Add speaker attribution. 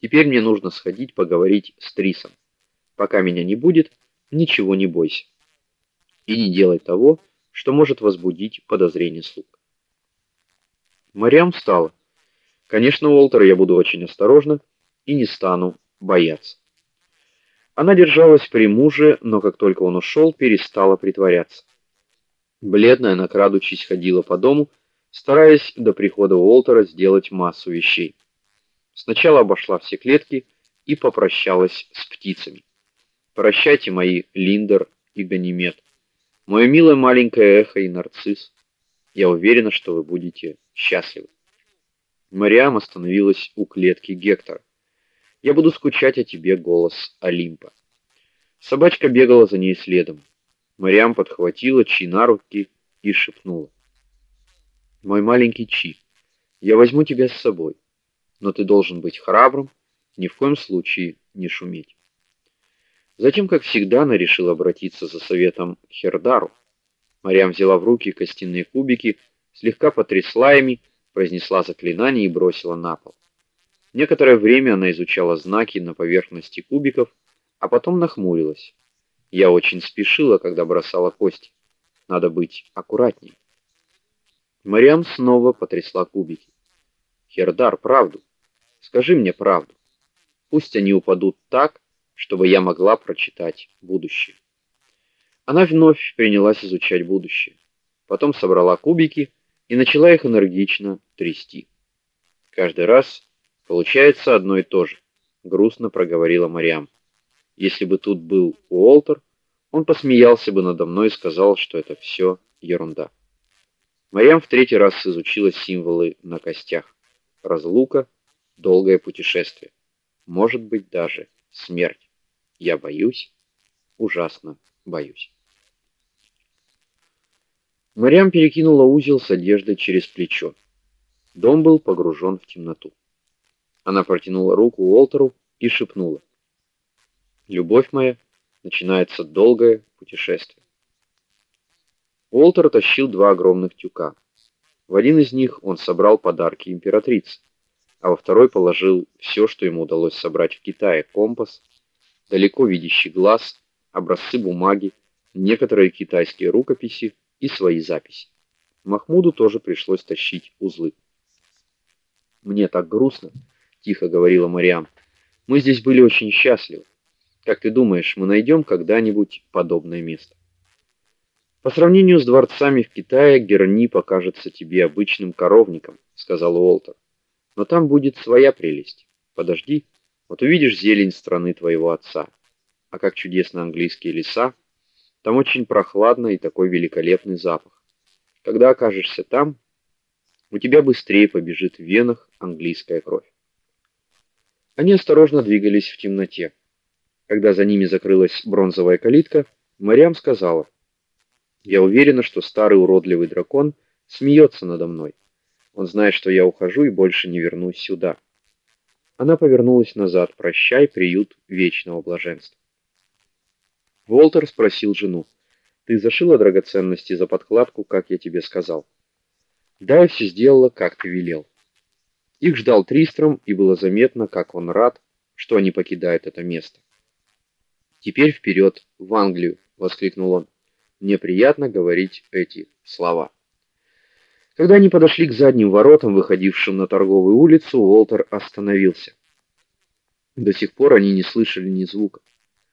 Speaker 1: Теперь мне нужно сходить поговорить с Трисом. Пока меня не будет, ничего не бойся. И не делай того, что может возбудить подозрение слуг. Мариам встала. Конечно, Уолтер, я буду очень осторожна и не стану бояться. Она держалась при муже, но как только он ушел, перестала притворяться. Бледная, накрадучись, ходила по дому, стараясь до прихода Уолтера сделать массу вещей. Сначала обошла все клетки и попрощалась с птицами. Прощайте, мои Линдер и Ганимед. Мое милое маленькое эхо и нарцисс. Я уверена, что вы будете счастливы. Мариам остановилась у клетки Гектора. Я буду скучать о тебе, голос Олимпа. Собачка бегала за ней следом. Мариам подхватила Чи на руки и шепнула: "Мой маленький Чи, я возьму тебя с собой, но ты должен быть храбрым, ни в коем случае не шуметь". Затем, как всегда, она решила обратиться за советом к Хердару. Мариам взяла в руки костяные кубики, слегка потрясла ими, произнесла заклинание и бросила на пол. Некоторое время она изучала знаки на поверхности кубиков, а потом нахмурилась. Я очень спешила, когда бросала кости. Надо быть аккуратнее. Мариам снова потрясла кубики. Хердар, правду. Скажи мне правду. Пусть они упадут так, чтобы я могла прочитать будущее. Она вновь принялась изучать будущее. Потом собрала кубики и начала их энергично трясти. Каждый раз Получается одно и то же, грустно проговорила Мариам. Если бы тут был Уолтер, он посмеялся бы надо мной и сказал, что это все ерунда. Мариам в третий раз изучила символы на костях. Разлука, долгое путешествие, может быть даже смерть. Я боюсь, ужасно боюсь. Мариам перекинула узел с одеждой через плечо. Дом был погружен в темноту. Она протянула руку Уолтеру и шепнула: "Любовь моя, начинается долгое путешествие". Уолтер тащил два огромных тюка. В один из них он собрал подарки императрице, а во второй положил все, что ему удалось собрать в Китае: компас, далеко видящий глаз, образцы бумаги, некоторые китайские рукописи и свои записи. Махмуду тоже пришлось тащить узлы. Мне так грустно, тихо говорила Мариам. Мы здесь были очень счастливы. Как ты думаешь, мы найдем когда-нибудь подобное место? По сравнению с дворцами в Китае, Герни покажется тебе обычным коровником, сказал Уолтер. Но там будет своя прелесть. Подожди, вот увидишь зелень страны твоего отца. А как чудесно английские леса. Там очень прохладно и такой великолепный запах. Когда окажешься там, у тебя быстрее побежит в венах английская кровь. Они осторожно двигались в темноте. Когда за ними закрылась бронзовая калитка, Мариам сказала: "Я уверена, что старый уродливый дракон смеется надо мной. Он знает, что я ухожу и больше не вернусь сюда". Она повернулась назад. "Прощай, приют вечного блаженства". Волтер спросил жену: "Ты зашила драгоценности за подкладку, как я тебе сказал?" "Да, я все сделала, как ты велел". Их ждал Тристром, и было заметно, как он рад, что они покидают это место. Теперь вперед, в Англию, воскликнул он. Мне приятно говорить эти слова. Когда они подошли к задним воротам, выходившим на торговую улицу, Уолтер остановился. До сих пор они не слышали ни звука.